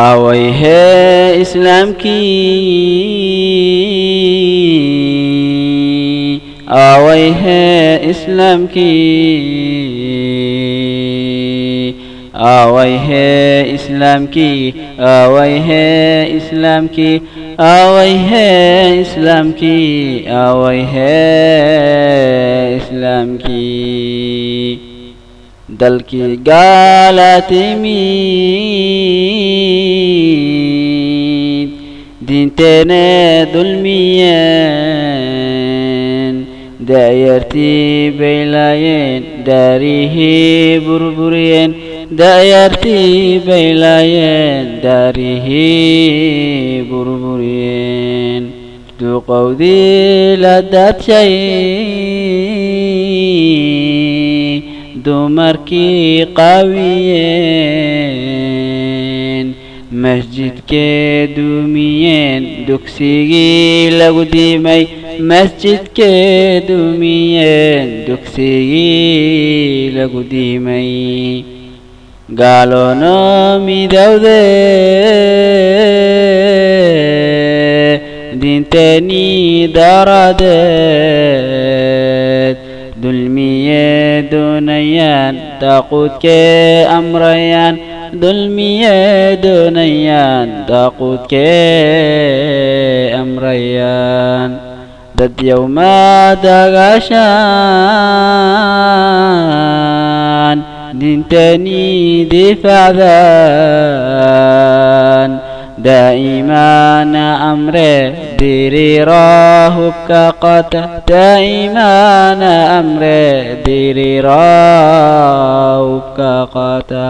aawayhee islaamkii aawayhee islaamkii aawayhee islaamkii aawayhee islaamkii aawayhee islaamkii aawayhee islaamkii dalkii gaalatimid diinteene dulmiyeen da'yartii baylaayeen daarihii burburiyeen da'yartii baylaayeen daarihii burburiyeen duqowdii la daadshay dumarkii qaawiyeen masjidkee duumiyeen dugsigii lagu diimay masjidkee duumiyeen dugsigii lagu diimay gaaloono midowde diinteenii daradeed dulmiyee doonayaan daaquudkee amrayaan dulmiyee doonayaan daaquudkee amrayaan. Dad yowma dagaashaan diinteenii difaacdaan daa'imaana amre diriiraa hubka qata daa'imaana amre diriiraa hubka qata